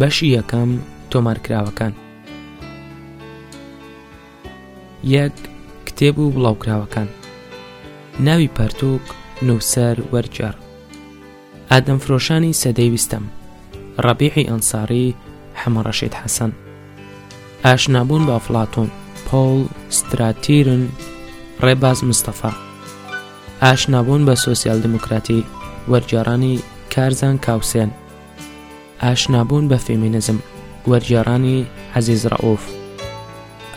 بەشی یەکەم تۆمارکراوەکان یەک کتێب و بڵاوکراوەکان ناوی پەرتوک نووسەر وەرجار ئادەم فرۆشانی سەدەی ویستم ڕەبیحی ئەنساری حەمەڕەشید حەسەن ئاشنابوون بە ئەفلاتون پۆل ستراتیرن ڕێباز مستەفا ئاشنابوون بە سوسیال دموکراتی وەرجارانی کارزان کاوسێن ئاشنابوون بە فێمینزم وەرگێڕانی عەزیز ڕەئوف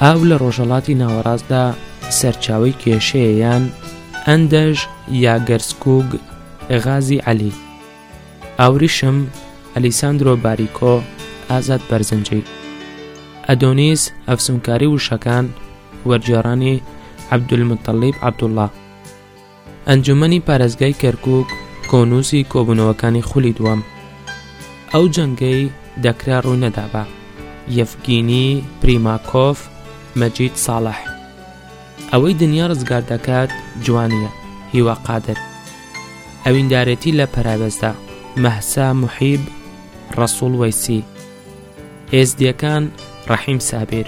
ئاو لە ڕۆژەڵاتی ناوەڕاستدا سەرچاوی کێشەیە یان ئەندەژ یا گەرسکوگ غازی عەلی ئاوریشم ئەلیساندرۆ باریکۆ ئازاد بەرزنجی ئەدۆنیس ئەفسونکاری وشەکان وەرگێڕانی عەبدولمتەڵیب عەبدوڵڵا ئەنجومەنی پارێزگای کەرکوک کۆنووسی کۆبوونەوەکانی خولی دووەم ئەو جەنگەی دەکرا ڕووی نەدابا یەفگینی پریماکۆف مەجید ساڵح ئەوەی دنیا ڕزگار دەکات جوانیە هیوا قادر ئەویندارێتی لە پەراوێزدا مەهسا محیب ڕەسوڵ وەیسی ئێزدیەکان ڕەحیم سابیر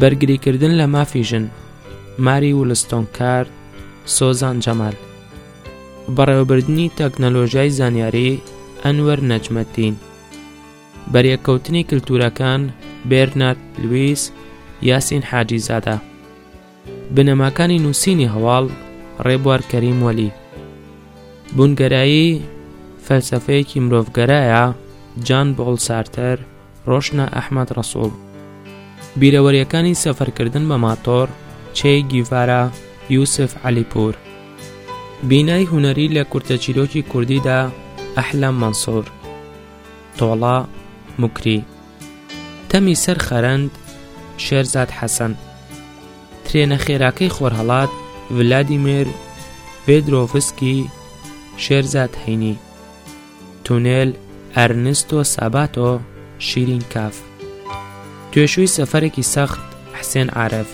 بەرگریکردن لە مافی ژن ماری ولستۆنکارد سۆزان جەمال بەڕێوەبردننی تەکنەلۆژیای زانیاری ئەنوەر نەجمەتین بەریەککەوتنی کللتورەکان بێرنارد لویس یاسین حاجی زادە بنەماکانی نووسینی هەواڵ ڕێبوار کەریم وەلی بوونگەرایی فەلسفەیەکی مرۆڤگەرایە جان بۆڵ سارتەر ڕۆشنا ئەحمەد ڕەسوڵ بیرەوەریەکانی سەفەرکردن بە ماتۆڕ چێ گیڤارا یوسف عەلیپور بینای هونەری لە کورتە چیرۆکی کوردیدا ئەحلەم مەنسۆر تۆڵا مکری تەمی سەر خەرند شێرزاد حەسەن ترێنە خێراکەی خۆرهەڵات ڤلادیمێر ڤێدرۆڤسکی شێرزاد هەینی تونێل، ئەرنستۆ ساباتۆ، شیرین کاف. توێشووی سەفەرێکی سەخت، حسێن عارەف.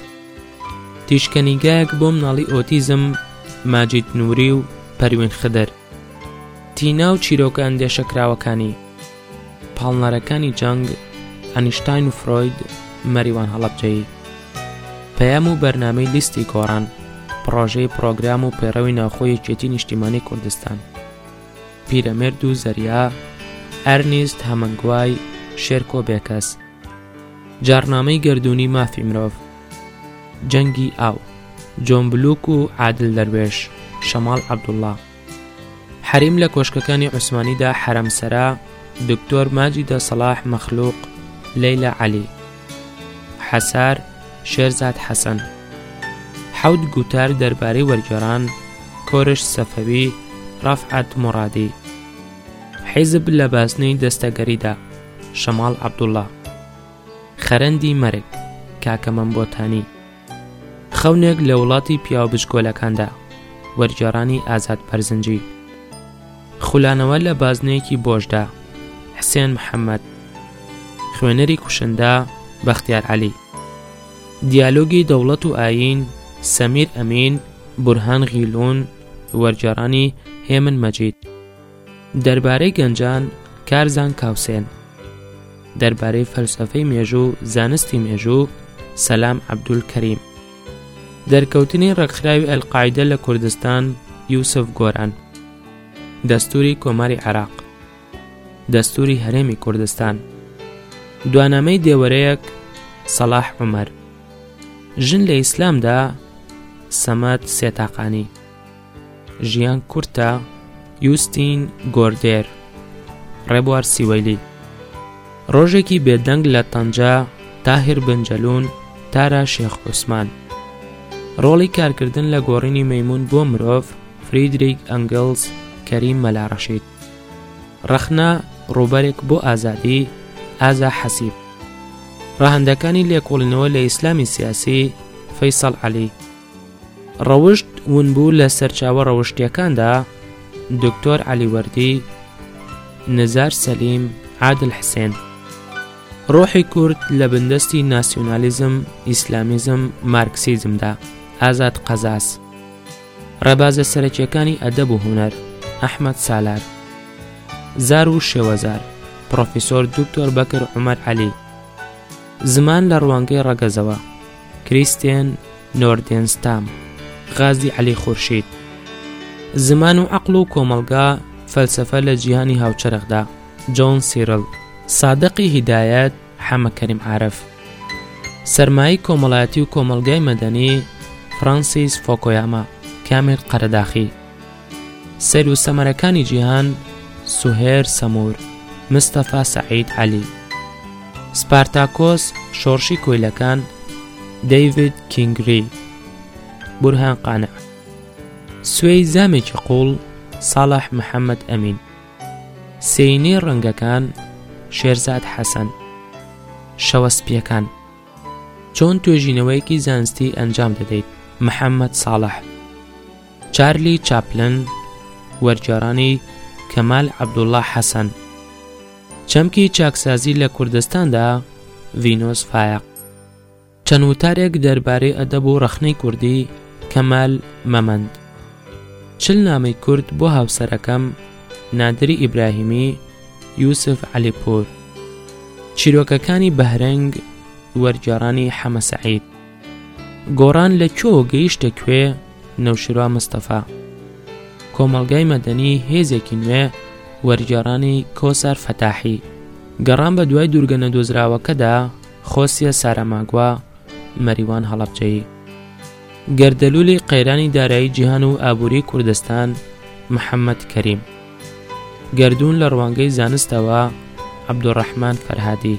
تیشکەنیگایەک بۆ مناڵی ئۆتیزم، ماجید نووری و پەروین خدر. تینا و چیرۆکە ئەندێشەکراوەکانی، پاڵنەرەکانی جەنگ، ئەنیشتاین و فرۆید، مەریوان هەڵەبجەیی. پەیام و بەرنامەی لیستی گۆڕان، پڕۆژەی پڕۆگرام و پەیڕەوی ناوخۆی یەکێتی نیشتیمانی کوردستان. پیرەمێرد و زەریا، ئەرنیست هەمەنگوای، شێرکۆ بێکەس. جاڕنامەی گەردوونی مافی مرۆڤ جەنگی ئاو جۆن بلوک و عادل دەروێش شەماڵ عەبدوڵڵا حەریم لە کۆشکەکانی عوسمانیدا حەرەمسەرا دکتۆر ماجیدە سەڵاح مەخلوق لەیلا عەلی حەسار شێرزاد حەسەن حەوت گوتار دەربارەی وەرگێڕان کۆرش سەفەوی ڕەفعەت مۆڕادی حیزب لە بازنەی دەستەگەریدا شەماڵ عەبدوڵڵا خەرەندی مەرگ کاکە مەمبۆتانی خەونێک لە وڵاتی پیاو بچکۆلەکاندا وەرگێڕانی ئازاد پەرزنجی خولانەوە لە بازنەیەکی بۆشدا حسێن محەممەد خوێنەری کوشندا بەختیار عەلی دیالۆگی دەوڵەت و ئاین سەمیر ئەمین بورهان غیلون وەرگێڕانی هێمن مەجید دەربارەی گەنجان، کارزان کاوسێن. دەربارەی فەلسەفەی مێژوو و زانستی مێژوو، سەلام عەبدول کەریم. دەرکەوتنی ڕێکخراوی ئەلقاعیدە لە کوردستان، یوسف گۆران. دەستوری کۆماری عێراق. دەستوری هەرێمی کوردستان. دوانامەی دێوەرەیەک، سەلاح عومەر. ژن لە ئیسلامدا، سەمەد سێتاقانی. ژیان کورتە، یوستین گۆردێر، ڕێبوار سیوەیلی. ڕۆژێکی بێدەنگ لە تەنجە تاهر بنجەلون تارا شێخ عوسمان. ڕۆڵی کارکردن لە گۆڕینی مەمون بۆ مرۆڤ فریدریک ئەنگلز کەریم مەلاڕەشید. ڕەخنە ڕووبەرێک بۆ ئازادی ئازا حەسیب. ڕەهەندەکانی لێکۆڵینەوە لە ئیسلامی سیاسی فەیسەڵ عەلی. ڕەوشت ونبوو لە سەرچاوە ڕەوشتیەکاندا، دکتۆر عەلی وەردی، نزار سەلیم، عادل حسێن. ڕۆحی کورد لە بندەستی ناسیونالیزم، ئیسلامیزم، مارکسیزمدا، ئازاد قەزاز. ڕێبازە سەرەکیەکانی ئەدەب و هونەر، ئەحمەد سالار. زار و شێوەزار، پڕۆفیسۆر دکتۆر بەکر عومەر عەلی. زمان لە ڕوانگەی ڕەگەزەوە. کریستێن نۆردێنستام غازی عەلی خورشید زمان و عقل و کۆمەلگا فەلسفە لە جیهانی هاوچەرخدا جۆن سیرل سادقی هیدایەت حەمە کەریم عرف سەرمایی کۆمەڵایەتی و کۆمەلگای مەدەنی فرانسیس فۆکۆیاما کامل قەرەداخی سەیر و سەمەرەکانی جیهان، سوهێر سەمور، مستەفا سەعید عەلی. سپارتاکۆس، شۆڕشی کۆیلەکان، دەیڤید کینگری. بورهان قانع. سوێی زامێکی قوڵ، ساڵح محەممەد ئەمین. سینی ڕەنگەکان، شێرزاد حەسەن. شەوە سپیەکان. چۆن توێژینەوەیەکی زانستی ئەنجام دەدەیت؟ محەممەد ساڵح. چارلی چاپلن وەرگێڕانی کەمال عەبدوڵڵا حەسەن چەمکی چاکسازی لە کوردستاندا ڤینۆس فایق چەند وتارێک دەربارەی ئەدەب و ڕەخنەی کوردی کەمال مەمەند چل نامی کورد بۆ هاوسەرەکەم نادری ئیبراهیمی یوسف عەلیپور چیرۆکەکانی بەهرەنگ وەرگێڕانی حەمەسەعید گۆڕان لە کوێوە گەیشتە کوێ نەوشیروان مستەفا کۆمەڵگای مەدەنی هێزێکی نوێ وەرگێڕانی کۆسار فەتاحی گەڕان بە دوای دوورگە نەدۆزراوەکەدا خۆسیە سارەماگووا مەریوان هەڵەبجەیی گەردەلولی قەیرانی دارایی جیهان و ئابووری کوردستان محەممەد کەریم گردون لە ڕوانگەی زانستەوە عبدوڕەحمان فەرهادی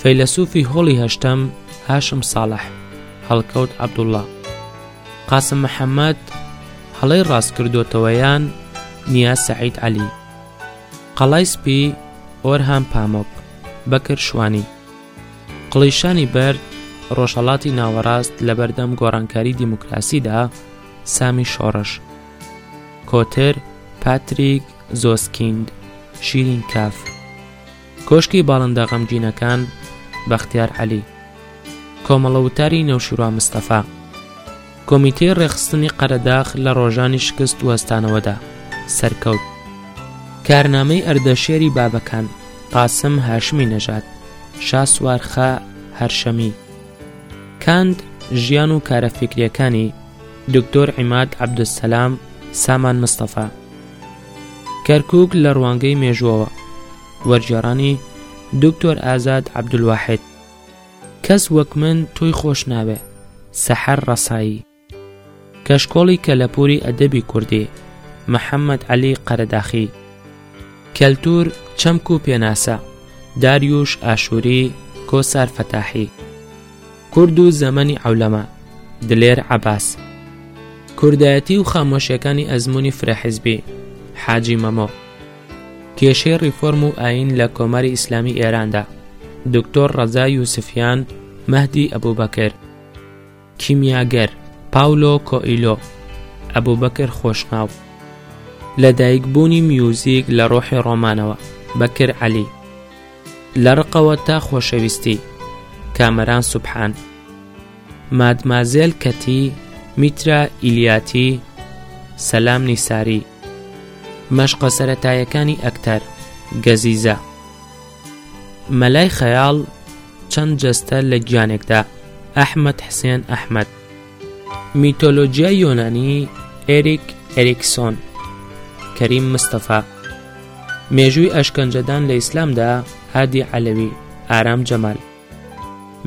فەیلەسوفی هۆڵی هەشتەم هاشم ساڵح هەڵکەوت عەبدوڵڵا قاسم محەممەد هەڵەی ڕاست کردوتەوەیان نیا سەعید عەلی قەڵای سپی ئۆرهام پامۆک بەکر شوانی قڵیشانی بەرد ڕۆژهڵاتی ناوەڕاست لە بەردەم گۆڕانکاری دیموکراسیدا سامی شۆڕش کۆتر پاتریک زۆسکیند شیرین کاف کۆشکی باڵندە غەمگینەکان، بەختیار عەلی. کۆمەڵە وتاری نەوشیروان مستەفا. کۆمیتەی ڕێکخستنی قەرەداخ لە ڕۆژانی شکست وەستانەوەدا، سەرکەوت. کارنامەی ئەردەشێری بابەکان، قاسم هاشمی نەژاد، شاسوار خە هەرشەمی. کانت، ژیان و کارە فیکریەکانی، دوکتۆر عیماد عەبدولسەلام، سامان مستەفا. کەرکووک لە ڕوانگەی مێژووەوە وەرگێڕانی دکتۆر ئازاد عەبدولواحد کەس وەک من تۆی خۆش ناوێ سەحەر ڕەسایی کەشکۆڵی کەلەپوری ئەدەبی کوردی محەممەد عەلی قەرەداخی کەلتور چەمک و پێناسە داریوش ئاشووری کۆسار فەتاحی کورد و زەمەنی عەولەما، دلێر عەباس. کوردایەتی و خامۆشیەکانی ئەزموونی فرە حیزبی، حاجی مەمۆ. کێشەی ڕیفۆرم و ئایین لە کۆماری ئیسلامی ئێراندا، دکتۆر ڕەزا یوسفیان، مەهدی ئەبوبەکر. کیمیاگەر، پاولۆ کۆئیلۆ، ئەبوبەکر خۆشناو. لەدایکبوونی میوزیک لە ڕۆحی ڕۆمانەوە، بەکر عەلی. لە ڕقەوە تا خۆشەویستی کامەران سوبحان مادمازێل کەتی میترا ئیلیاتی سەلام نیساری مەشقە سەتایەکانی ئەکتەر گەزیزە مەلای خەیاڵ چەند جەستە لە گیانێکدا ئەحمد حسێن ئەحمد میتۆلۆجیای یۆنانی ئێریک ئێریکسۆن کەریم مستەفا مێژووی ئەشکەنجەدان لە ئیسلامدا هادی عەلەوی ئارام جەمال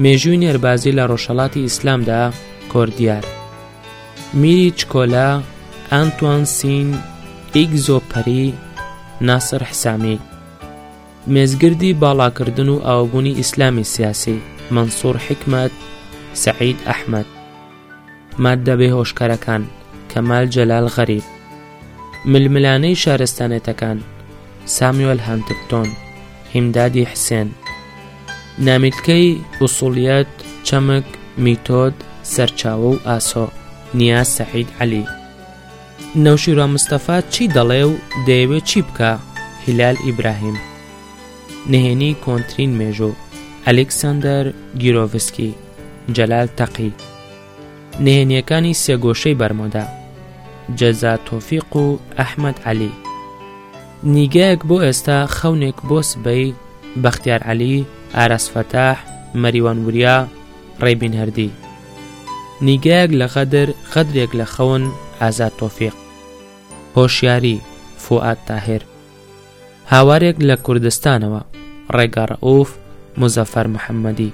مێژووی نێربازی لە ڕۆژهڵاتی ئیسلامدا کۆردیار میری چکۆلا ئەنتوان سین ئیگزۆپەری ناسر حسامی مێزگردی باڵاکردن و ئاوبوونی ئیسلامی سیاسی مەنسوور حکمەت سعید ئەحمد ماددە بێهۆشکەرەکان کەمال جەلال غەریب ململانەی شارستانێتەکان سامیۆل هەنتکتۆن هیمدادی حسێن نامیلکەی ئوسوڵیەت چەمک میتۆد سەرچاوە و ئاسۆ نیا سەعید عەلی نەوشیروان مستەفا چی دەڵێ و دەیەوێ چی بکا؟ هیلال ئیبراهیم نهێنی کۆنترین مێژۆ ئەلیکسەندەر گیرۆڤسکی جەلال تەقی نهێنیەکانی سێگۆشەی بەرمۆدا جەزا تۆفیق و ئەحمد عەلی نیگایەک بۆ ئێستا خەونێک بۆ سبەی بەختیار عەلی ئاراسفەتاح مەریوان وریا ڕێبین هەردی نیگایەک لە غەدر غەدرێک لە خەون ئازاد تۆفیق هۆشیاری فوئاد تاهر هاوارێک لە کوردستانەوە ڕێگا ڕەئوف مزەفەر محەممەدی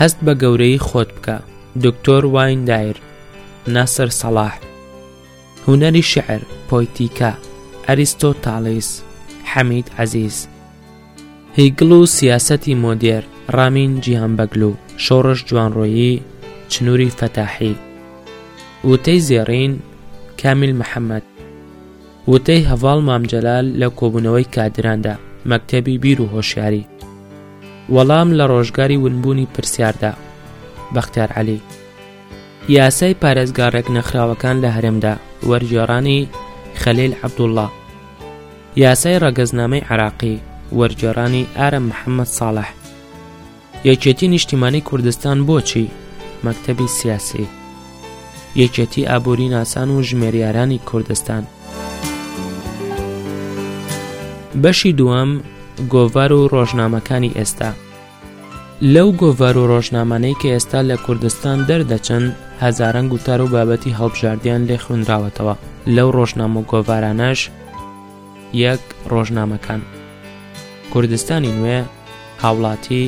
هەست بە گەورەی خۆت بکە دکتۆر واین دایر ناسر سەڵاح هونەری شعر پۆیتیکا ئەریستۆ تاڵیس حەمید عزیز هیگڵ و سیاسەتی مۆدێر، ڕامین جیهانبەگلو، شۆڕش جوانڕۆیی، چنوری فەتاحی. وتەی زێڕین، کامیل محەمەد. وتەی هەڤاڵ مام جەلال لە کۆبوونەوەی کادراندا، مەکتەبی بیر و هۆشیاری. وەڵام لە ڕۆژگاری ونبوونی پرسیاردا، بەختیار عەلی. یاسای پارێزگا ڕێکنەخراوەکان لە هەرێمدا، وەرگێڕانی خەلیل عەبدوڵڵا. یاسای ڕەگەزنامەی عێراقی، وەرگێڕانی ئارەم محەممەد ساڵح. یەکێتی نیشتیمانی کوردستان بۆچی؟ مەکتەبی سیاسی. یەکێتی ئابووری ناسان و ژمێریارانی کوردستان. بەشی دووەم، گۆڤار و ڕۆژنامەکانی ئێستا. لەو گۆڤار و ڕۆژنامانەی کە ئێستا لە کوردستان دەردەچن، هەزاران گوتار و بابەتی هەڵبژاردیان لێ خوێندراوەتەوە، لەو ڕۆژنامە و گۆڤارانەش، یەک، ڕۆژنامەکان، کوردستانی نوێ، هاوڵاتی،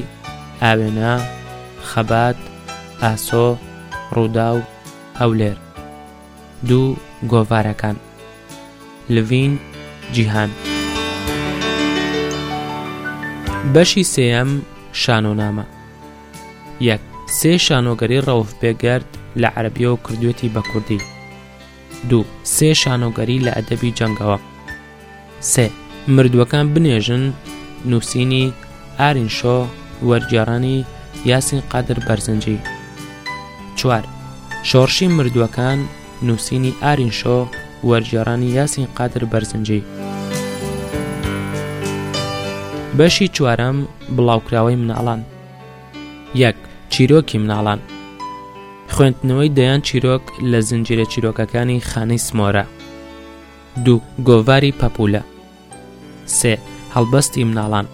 ئاوێنە، خەبات، ئاسۆ، ڕووداو، هەولێر. دوو گۆڤارەکان، لڤین، جیهان. بەشی سێیەم شانۆنامە یەک سێ شانۆگەری ڕەوف بێگەرد لە عەربیەوە کردوێتی بە کوردی دوو سێ شانۆگەری لە ئەدەبی جەنگەوە سێ، مردووەکان بنێژن نووسینی، ئارین شۆ، وەرگێڕانی، یاسین قادر بەرزنجی. چوار، شۆڕشی مردووەکان نووسینی، ئارین شۆ، وەرگێڕانی، یاسین قادر بەرزنجی. بەشی چوارەم بڵاوکراوەی مناڵان یەک چیرۆکی مناڵان خوێندنەوەی دەیان چیرۆک لە زنجیرە چیرۆکەکانی خانەی سمۆرە دوو، گۆڤاری پەپوولە. سێ، هەڵبەستی مناڵان.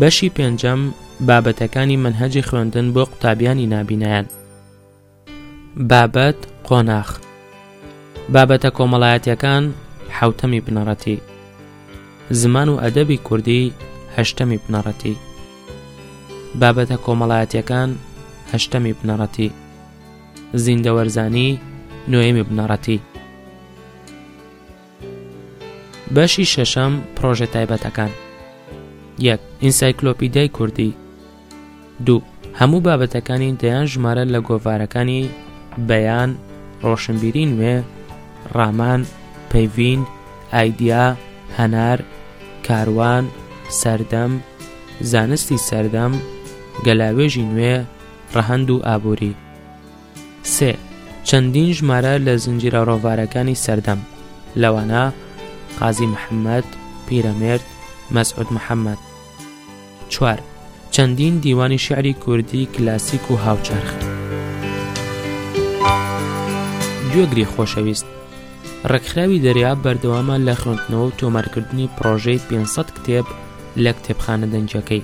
بەشی پێنجەم بابەتەکانی منهەجی خوێندن بۆ قوتابیانی نابینایان بابەت قۆناخ بابەتە کۆمەڵایەتەکان حوتەمی بنەڕەتی زمان و ئەدەبی کوردی هەشتەمی بنەڕەتی بابەتە کۆمەڵایەتەکان هەشتەمی بنەڕەتی زیندەوەرزانی نۆیەمی بنەڕەتی بەشی شەشەم پرۆژە تایبەتەکان یەک ئینسایکلۆپیدای کوردی دوو هەموو بابەتەکانی دەیان ژمارە لە گۆڤارەکانی بەیان ڕۆشنبیری نوێ ڕامان پەیڤین ئایدیا هەنار کاروان سەردەم زانستی سەردەم گەلاوێژی نوێ ڕەهەند و ئابووری سێ چەندین ژمارە لە زنجیرە ڕۆڤارەکانی سەردەم لەوانە قازی محەممەد پیرەمێرد مەسعود محەممەد چوار چەندین دیوانی شعری کوردی کلاسیک و هاوچەرخ گوێگری خۆشەویست ڕێکخراوی دەریا بەردەوامە لە خوێندنەوە و تۆمارکردنی پرۆژەی 500 کتێب لە کتێبخانە دەنجەکەی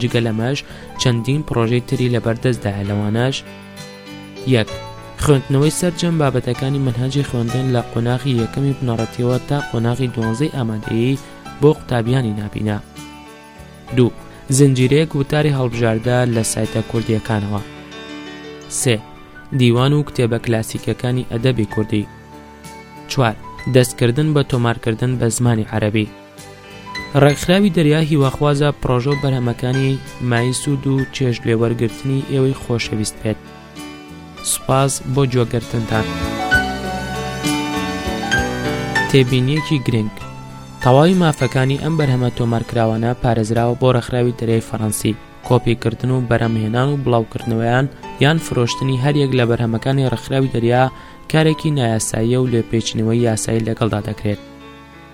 جگە لەمەش چەندین پرۆژەی تری لەبەردەستدایە لەوانەش یەک خوێندنەوەی سەرجەم بابەتەکانی منهاجی خوێندن لە قۆناغی یەکەمی بنەڕەتیەوە تا قۆناغی دوانزەی ئامادەیی بۆ قوتابیانی نابینا دوو زنجیرەیەک وتاری هەڵبژاردە لە سایتە کوردیەکانەوە سێ دیوان و کتێبە کلاسیکەکانی ئەدەبی کوردی چوار دەستکردن بە تۆمارکردن بە زمانی عەربی ڕێکخراوی دەریا هیواخوازە پڕۆژە و بەرهەمەکانی مای سوود و چێژ لێ وەرگرتنی ئێوەی خۆشەویست بێت سوپاس بۆ گوێگرتنتان. تێبینیەکی گرنگ تەواوی مافەکانی ئەم بەرهەمە تۆمارکراوانە پارێزراوە بۆ ڕێکخراوی دەرەی فەڕەنسی کۆپیکردن و بەرەمهێنان و بڵاوکردنەوەیان یان فرۆشتنی هەریەک لە بەرهەمەکانی ڕخراوی دەریا کارێکی نایاساییە و لێپێچینەوەی یاسایی لەگەڵدا دەکرێت